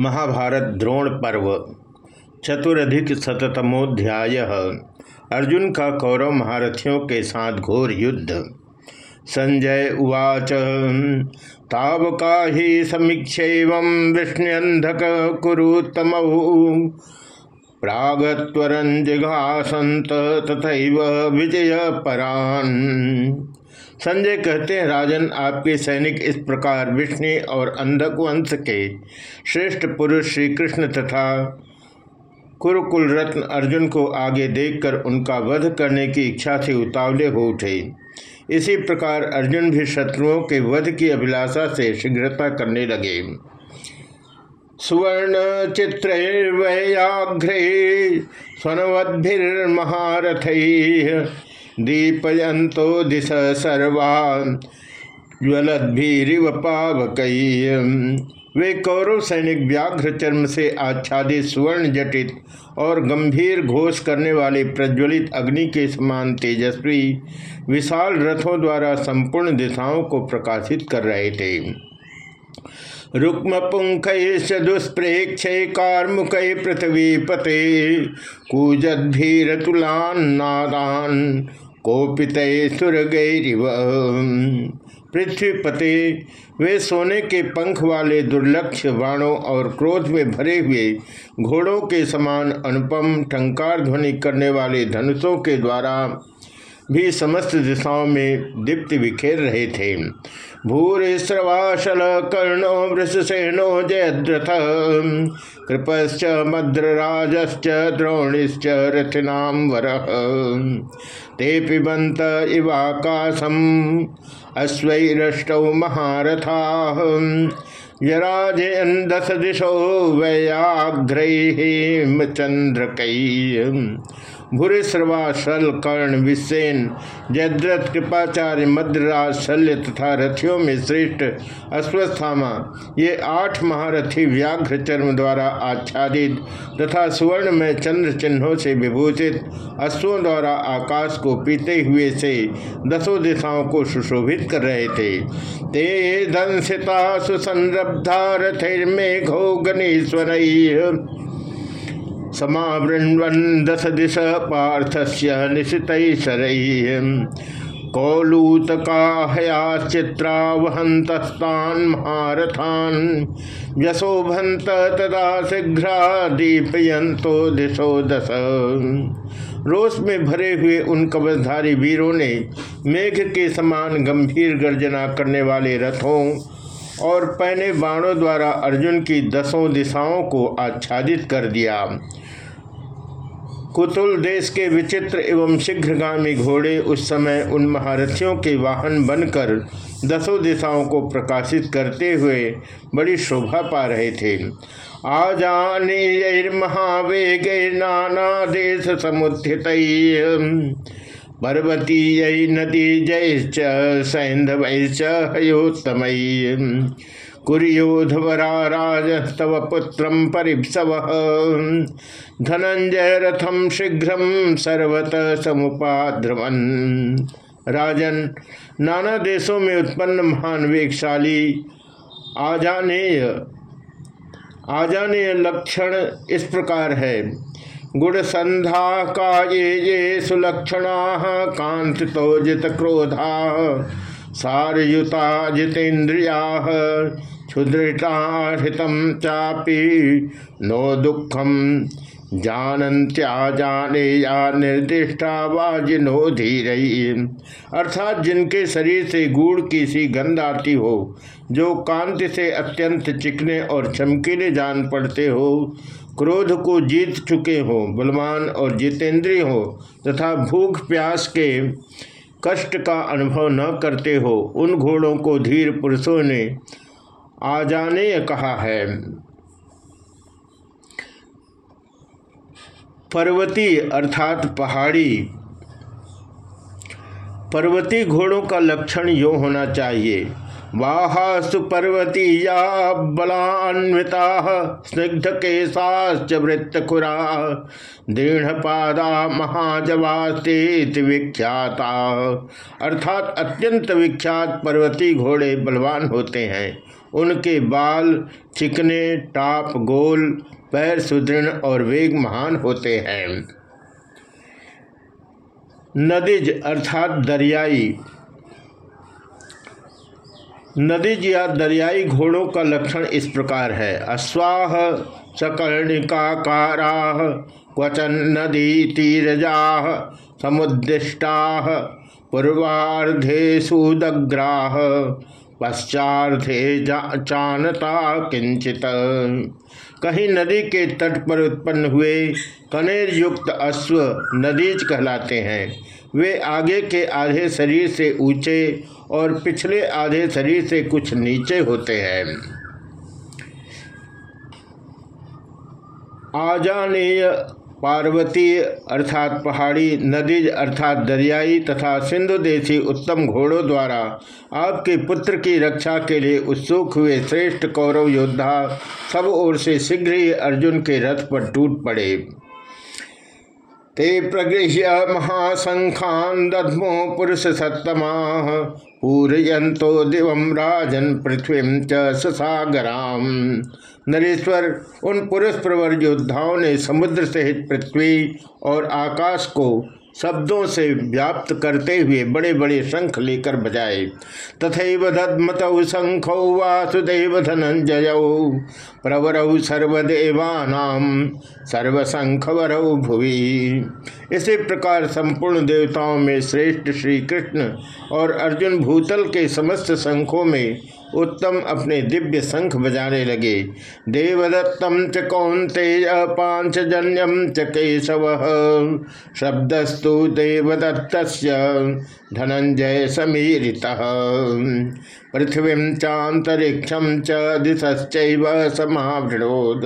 महाभारत द्रोण पर्व, चतुरधिक शतमोध्याय अर्जुन का कौरव महारथियों के साथ घोर युद्ध। संजय उवाच तावका ही समीक्षेव विष्णुअंधक कुरुतम प्रागत्वरंजिघासंत तथा विजय परान संजय कहते हैं, राजन, आपके सैनिक इस प्रकार विष्णु और अंधक वंश के श्रेष्ठ पुरुष श्री कृष्ण तथा कुरुकुल रत्न अर्जुन को आगे देखकर उनका वध करने की इच्छा से उतावले हो उठे। इसी प्रकार अर्जुन भी शत्रुओं के वध की अभिलाषा से शीघ्रता करने लगे। सुवर्ण चित्रैर्वयाघ्रे स्वनवद्भिर्महारथ दीपयंतो दिश सर्वा, ज्वलद्भीरिव पावक वे कौरव सैनिक व्याघ्र चर्म से आच्छादित सुवर्ण जटित और गंभीर घोष करने वाले प्रज्वलित अग्नि के समान तेजस्वी, विशाल रथों द्वारा संपूर्ण दिशाओं को प्रकाशित कर रहे थे। रुक्म पुंख दुष्प्रेक्ष कार्मुक पृथ्वी पते कूजद्भीरतुलान नादान कोपित सुर गैरिव पृथ्वीपति, वे सोने के पंख वाले दुर्लक्ष बाणों और क्रोध में भरे हुए घोड़ों के समान अनुपम टंकार ध्वनि करने वाले धनुषों के द्वारा भी समस्त दिशाओं में दीप्ति बिखेर रहे थे। भूरिश्रवाशल कर्णो वृषसेनो जयद्रथ। कृपश्च मद्रराजश्च द्रोणिश्च रथिनाम वर ते पिबंत इवाकाशम अश्वरष्टौ महारथा। यराजयन दस दिशो वैयाघ्र चंद्रकई भूरिश्रवासल कर्ण विसेन, जयद्रथ कृपाचार्य मद्रराज शल्य तथा रथियों में श्रेष्ठ अश्वस्थामा। ये आठ महारथी व्याघ्र चर्म द्वारा आच्छादित तथा सुवर्ण में चंद्र चिन्हों से विभूषित अश्वों द्वारा आकाश को पीते हुए से दसों दिशाओं को सुशोभित कर रहे थे। ते दंसिता सुसंरब्धा रथिर्मेघो गणेश्वर समावृण्वन दश दिश पार्थस्य निशित कौलूतकाहयाश्चित्रा वहंतस्तान महारथान व्यशोभंत तदा शीघ्र दीपयंतो दिशो। दस रोष में भरे हुए उन कवचधारी वीरों ने मेघ के समान गंभीर गर्जना करने वाले रथों और पहने बाणों द्वारा अर्जुन की दसों दिशाओं को आच्छादित कर दिया। कुतुल देश के विचित्र एवं शीघ्रगामी घोड़े उस समय उन महारथियों के वाहन बनकर दसों दिशाओं को प्रकाशित करते हुए बड़ी शोभा पा रहे थे। आजाने महावेग नाना देश समुत्थित पर्वती नदी जय सैंधव हयोत्तम कुरियोधवरा राजस्तव पुत्र परिप्सव। धनंजय रथम शीघ्र सर्वत समुपाद्रवन। राजन, नाना देशों में उत्पन्न महान वेगशाली, आजानेय आजानेय लक्षण इस प्रकार है। गुण संधा का ये ये सुलक्षणा कांति तो जित क्रोधा, सारयुता जितेन्द्रिया क्षुदृता हितम चापी नो दुखम जानत्या जाने या निर्दिष्टा वाजिनो धीर। अर्थात जिनके शरीर से गुड़ की सी गंध आती हो, जो कांति से अत्यंत चिकने और चमकीले जान पड़ते हो, क्रोध को जीत चुके हो, बलवान और जितेंद्रिय हो, तथा भूख प्यास के कष्ट का अनुभव न करते हो, उन घोड़ों को धीर पुरुषों ने आजाने कहा है। पर्वती अर्थात पहाड़ी। पर्वती घोड़ों का लक्षण यो होना चाहिए। पर्वती या बलान्विता स्निग्ध केशाश्च वृत्तकुरा दृढ़ पादा महाजवास्ते विख्याता। अर्थात अत्यंत विख्यात पर्वती घोड़े बलवान होते हैं। उनके बाल चिकने, टाप, गोल, पैर सुदृढ़ और वेग महान होते हैं। नदीज अर्थात दरियाई नदीज या दरियाई घोड़ों का लक्षण इस प्रकार है। अश्वाह सकर्णिकाकारा क्वचन नदी तीरजा समुदिष्टा पूर्वाधे सुदग्राह पश्चार्थे चानता किंचित। कहीं नदी के तट पर उत्पन्न हुए कनेर युक्त अश्व नदीज कहलाते हैं। वे आगे के आधे शरीर से ऊँचे और पिछले आधे शरीर से कुछ नीचे होते हैं। आजानेय पार्वती अर्थात पहाड़ी नदी अर्थात दरियाई तथा सिंधु देशी उत्तम घोड़ों द्वारा आपके पुत्र की रक्षा के लिए उत्सुक हुए श्रेष्ठ कौरव योद्धा सब ओर से शीघ्र ही अर्जुन के रथ पर टूट पड़े। ते प्रगृह्य महासंखान दधमो पुरुष सत्तमा पूरयंतो दिवम राजन पृथ्वी च सागराम नरेश्वर, उन पुरुष प्रवर योद्धाओं ने समुद्र सहित पृथ्वी और आकाश को शब्दों से व्याप्त करते हुए बड़े बड़े शंख लेकर बजाए। तथा दत्मत शंख वासुदेव धनंजय प्रवरऊ सर्वदेवानाम सर्वशंखवरऊ भुवि। इसी प्रकार संपूर्ण देवताओं में श्रेष्ठ श्री कृष्ण और अर्जुन भूतल के समस्त शंखों में उत्तम अपने दिव्य शंख बजाने लगे। देवदत्तम च कौंते पांचजन्यम च केशव। शब्दस्तु देवदत्त धनंजय समीरिता। पृथ्वी चातरिक्षम च दिशश्चैव समावृणोद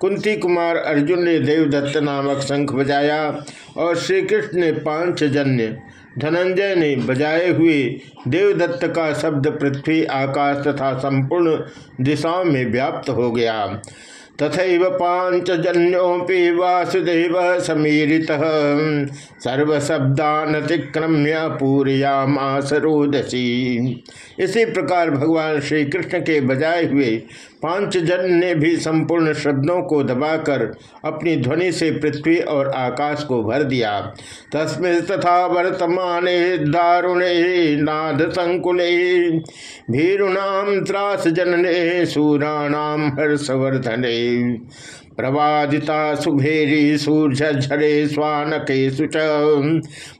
कुंती कुमार अर्जुन ने देवदत्त नामक शंख बजाया और श्री कृष्ण ने पांचजन्य धनंजय ने बजाए हुए देवदत्त का शब्द पृथ्वी आकाश तथा संपूर्ण दिशाओं में व्याप्त हो गया। तथा पांचजन्योपि वासुदेव समीरित। सर्वशब्दानतिक्रम्य पूरियामास रोदसी। इसी प्रकार भगवान श्री कृष्ण के बजाए हुए पांचजन ने भी संपूर्ण शब्दों को दबाकर अपनी ध्वनि से पृथ्वी और आकाश को भर दिया। तस्में तथा वर्तमान दारुणे नाद संकुले भीरुणाम त्रास जनने सूराणाम हर्षवर्धने। 嗯。प्रवादिता सुभेरी सूर्य सूर्यझरे स्वानके सुच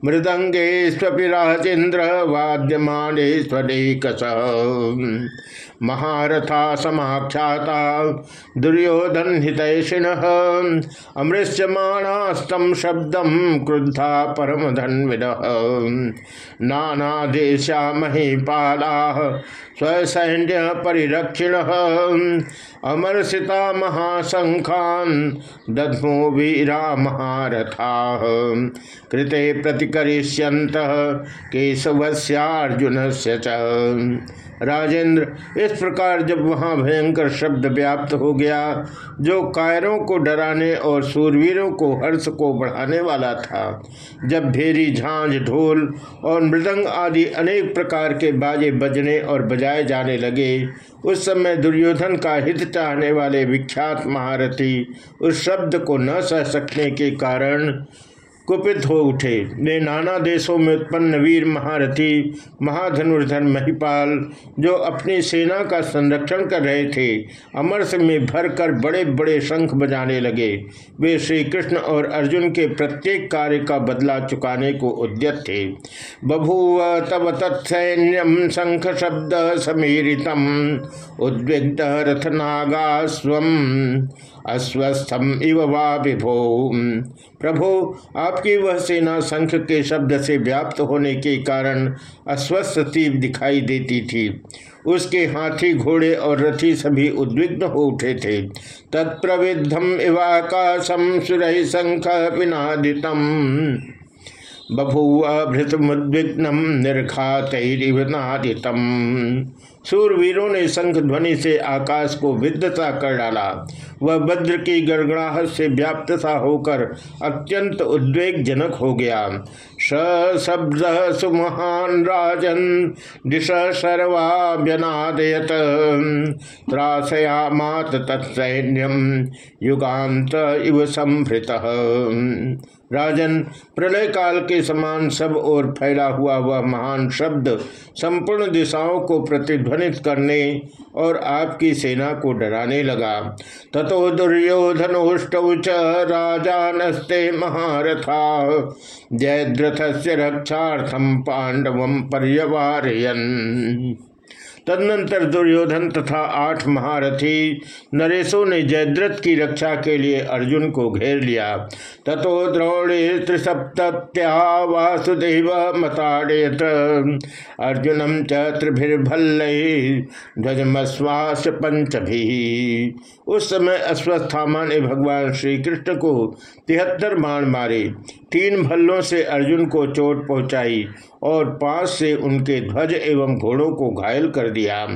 मृदंगे स्वपिराजेन्द्र वाद्यमाने स्वलेकस महारथा समाख्याता दुर्योधन हितैषिण अमृष्यमाणास्तम शब्दम क्रुद्धा परम धन्विद नाना देशा महीपाला स्वसैन्य परिरक्षिण अमरसिता महाशंखान दधमो वीरा महारथा। कृते प्रतिकरिष्यंत केशवस्यार्जुन से राजेंद्र। इस प्रकार जब वहाँ भयंकर शब्द व्याप्त हो गया, जो कायरों को डराने और सूरवीरों को हर्ष को बढ़ाने वाला था, जब भेरी, झांझ, ढोल और मृदंग आदि अनेक प्रकार के बाजे बजने और बजाए जाने लगे, उस समय दुर्योधन का हित चाहने वाले विख्यात महारथी उस शब्द को न सह सकने के कारण कुपित हो उठे। वे नाना देशों में उत्पन्न वीर महारथी महाधनुर्धन महिपाल, जो अपनी सेना का संरक्षण कर रहे थे अमरस में भरकर बड़े बड़े शंख बजाने लगे। वे श्री कृष्ण और अर्जुन के प्रत्येक कार्य का बदला चुकाने को उद्यत थे। बभूव तब तत्सैन्यम शंख शब्द समीरितम। उद्विग्ध रथनागा स्व अस्वस्थम इव वा विभो प्रभो, आपकी वह सेना शंख के शब्द से व्याप्त होने के कारण अस्वस्थ सी दिखाई देती थी। उसके हाथी घोड़े और रथी सभी उद्विग्न हो उठे थे। तत्प्रविद्धम इवाकाशम सुरहि शंख पिनादितम बभूवभृतमुद्विग्नम निर्घातम सूरवीरों ने शंख ध्वनि से आकाश को विद्धता कर डाला। वह वज्र की गड़गड़ाहट से व्याप्त सा होकर अत्यंत उद्वेगजनक हो गया। शब्द सुमहान राजन, दिश सर्वाभ्यनादयत। त्रासया मात तत्सैन्यम युगांत इव संभृत। राजन, प्रलय काल के समान सब ओर फैला हुआ वह महान शब्द संपूर्ण दिशाओं को प्रतिध्वनित करने और आपकी सेना को डराने लगा। ततो दुर्योधनोष्ट च नस्ते महारथा। जयद्रथ से रक्षार्थम पांडव पर्यवारयन। तदनंतर दुर्योधन तथा आठ महारथी नरेशों ने जयद्रथ की रक्षा के लिए अर्जुन को घेर लिया। ततो द्रोणे त्रिसप्त्या वासुदेव मताड़ेत अर्जुनम च त्रिभिर्भल्ल ध्वजमश्वास पंचभी उस समय अश्वस्थामा ने भगवान श्री कृष्ण को तिहत्तर बाण मारे। तीन भल्लों से अर्जुन को चोट पहुंचाई। और पास से उनके ध्वज एवं घोड़ों को घायल कर दिया।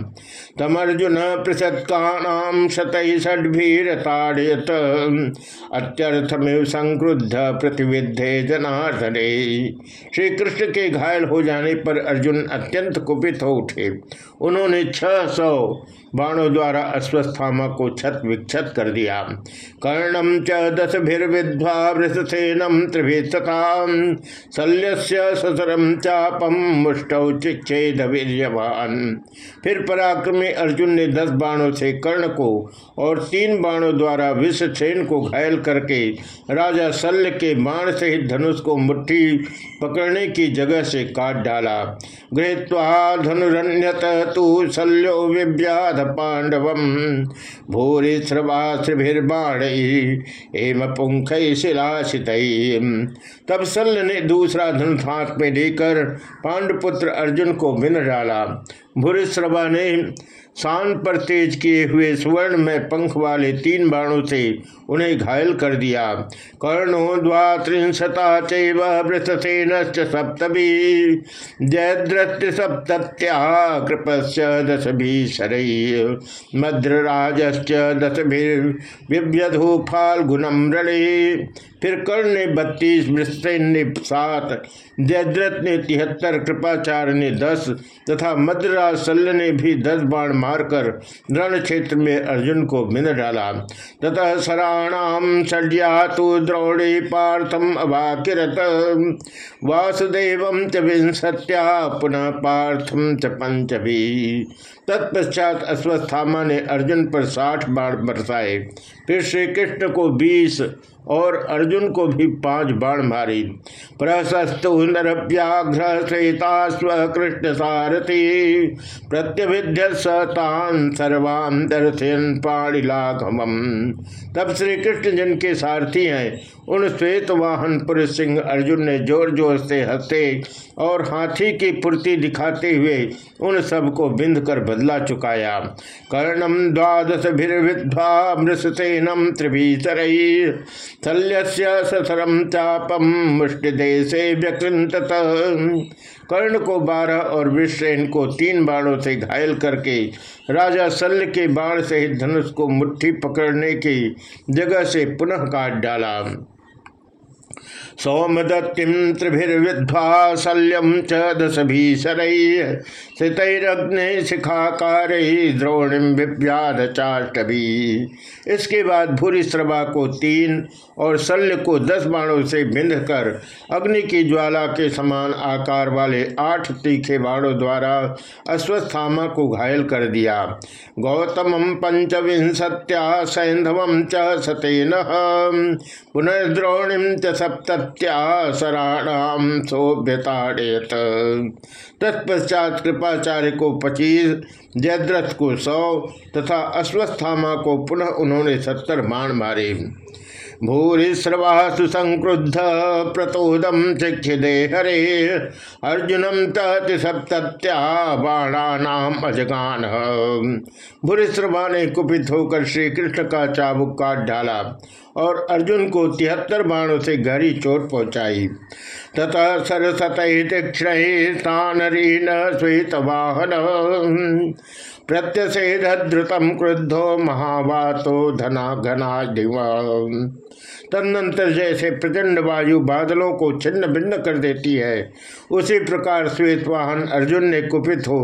तमर्जुन पृषत्काणाम शतषड्भीरताड़यत अत्यर्थमेव संक्रुद्ध प्रतिविधे जनार्दने। श्री कृष्ण के घायल हो जाने पर अर्जुन अत्यंत कुपित हो उठे। उन्होंने छह सौ बाणों द्वारा अश्वस्थामा को छत विक्षत कर दिया। कर्णम च दस भिर्विद्वा वृषसेनम त्रिभिस्तता शल्य ससरम चापम मुष्टौ चिच्छेद वीर्यवान फिर पराक्रमी अर्जुन ने दस बाणों से कर्ण को और तीन बाणों द्वारा विषसेन को घायल करके राजा शल्य के बाण सहित धनुष को मुट्ठी पकड़ने की जगह से काट डाला। गृहत्वा धनुरण्यत तू शल्यो विव्याध पांडव, भूरी श्रवाश्रभिर्बाण एम पुंख शिलाशित। तब शल्य ने दूसरा धनुष हाथ में लेकर पांडपुत्र अर्जुन को बिन डाला। भूरिश्रवा ने शान पर तेज किए हुए स्वर्ण में पंख वाले तीन बाणों से उन्हें घायल कर दिया। कर्णो द्वात्रिशता चृतसेन सप्तभी जयद्रथ सप्त्या कृपस् दस भी शरय मद्रराज दस भी फाल्गुनम रणे। फिर कर्ण ने बत्तीस मृतसेन ने सात, जयद्रथ ने तिहत्तर, कृपाचार्य ने दस तथा मद्रराज शल्य ने भी दस बाण मारकर रण क्षेत्र में अर्जुन को मिन डाला। ततः सराणाम सड्या तो द्रोणी पार्थम अभाकिरत वासुदेव च विंसत्या पुनः पार्थम च पंचभी तत्पश्चात अश्वस्थामा ने अर्जुन पर साठ बाण बरसाए। फिर श्री कृष्ण को बीस और अर्जुन को भी पाँच बाण मारी। प्रशस्तु नरव्याघ्र श्वेता स्व कृष्ण सारथी प्रत्यभिध्य सतान सर्वान दर्शन पाणिलाघम तब श्री कृष्ण जिनके सारथी हैं, उन श्वेत वाहन पुरुष सिंह अर्जुन ने ज़ोर ज़ोर से हँसते और हाथी की पूर्ति दिखाते हुए उन सबको बिंद कर बदला चुकाया। कर्णम द्वादश भिर्विध्वा मृषसेनम त्रिभीतर शल्यस्य ससरम चापम मुष्टिदेशे व्यकृत कर्ण को बारह और विश्वन को तीन बाणों से घायल करके, राजा शल्य के बाण सहित धनुष को मुट्ठी पकड़ने की जगह से पुनः काट डाला। सोमदत्तिम त्रिभिर्विध्वा शल्यम च दस भीषरग्ने शिखाकार द्रोणिम विव्याध चाष्टभी इसके बाद भूरी श्रभा को तीन और शल्य को दस बाणों से बिंध कर अग्नि की ज्वाला के समान आकार वाले आठ तीखे बाणों द्वारा अश्वस्थामा को घायल कर दिया। गौतम पंचविंशत्या सैंधव च सतेन पुनर्द्रोणिम च सप्त सराणाम सोभ्यताड़ेत तत्पश्चात कृपाचार्य को पच्चीस जयद्रथ को सौ तथा अश्वस्थामा को पुनः उन्होंने सत्तर मान मारे। भूरिश्रवा सुसंक्रुद्ध प्रतोदम चिक्षिदे हरे। अर्जुनम तत्या बाणानाम अजगान। भूरिश्रवा ने कुपित होकर श्री कृष्ण का चाबुक काट डाला और अर्जुन को तिहत्तर बाणों से गहरी चोट पहुंचाई। तथा सरसत तीक्षण श्वेत वाहन प्रत्यसेधृतम क्रुद्धो महावातो धना घना तदनंतर जैसे प्रचंड वायु बादलों को छिन्न भिन्न कर देती है, उसी प्रकार श्वेत वाहन अर्जुन ने कुपित हो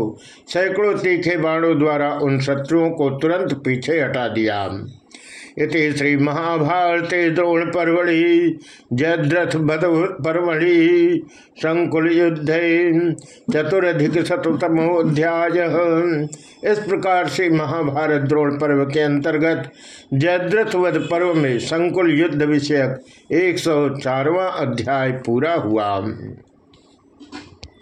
सैकड़ों तीखे बाणों द्वारा उन शत्रुओं को तुरंत पीछे हटा दिया। इति श्री महाभारते द्रोण परवड़ी जयद्रथ परवड़ी संकुल युद्ध चतुरधिक शतमोध्याय इस प्रकार से महाभारत द्रोण पर्व के अंतर्गत जयद्रथ वध पर्व में संकुल युद्ध विषयक एक सौ अध्याय पूरा हुआ।